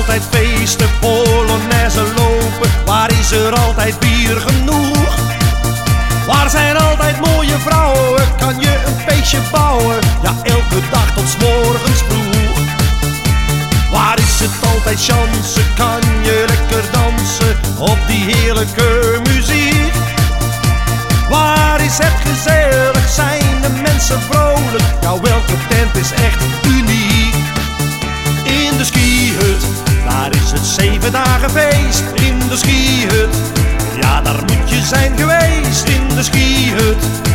altijd feesten, polonaise lopen? Waar is er altijd bier genoeg? Waar zijn altijd mooie vrouwen? Kan je een feestje bouwen? Ja, elke dag tot morgens vroeg. Waar is het altijd chance? Kan je lekker dansen op die heerlijke muziek? Waar is het gezellig? Zijn de mensen vrolijk? Ja, welke tent is echt uniek? In de skihut, ja daar moet je zijn geweest. In de skihut,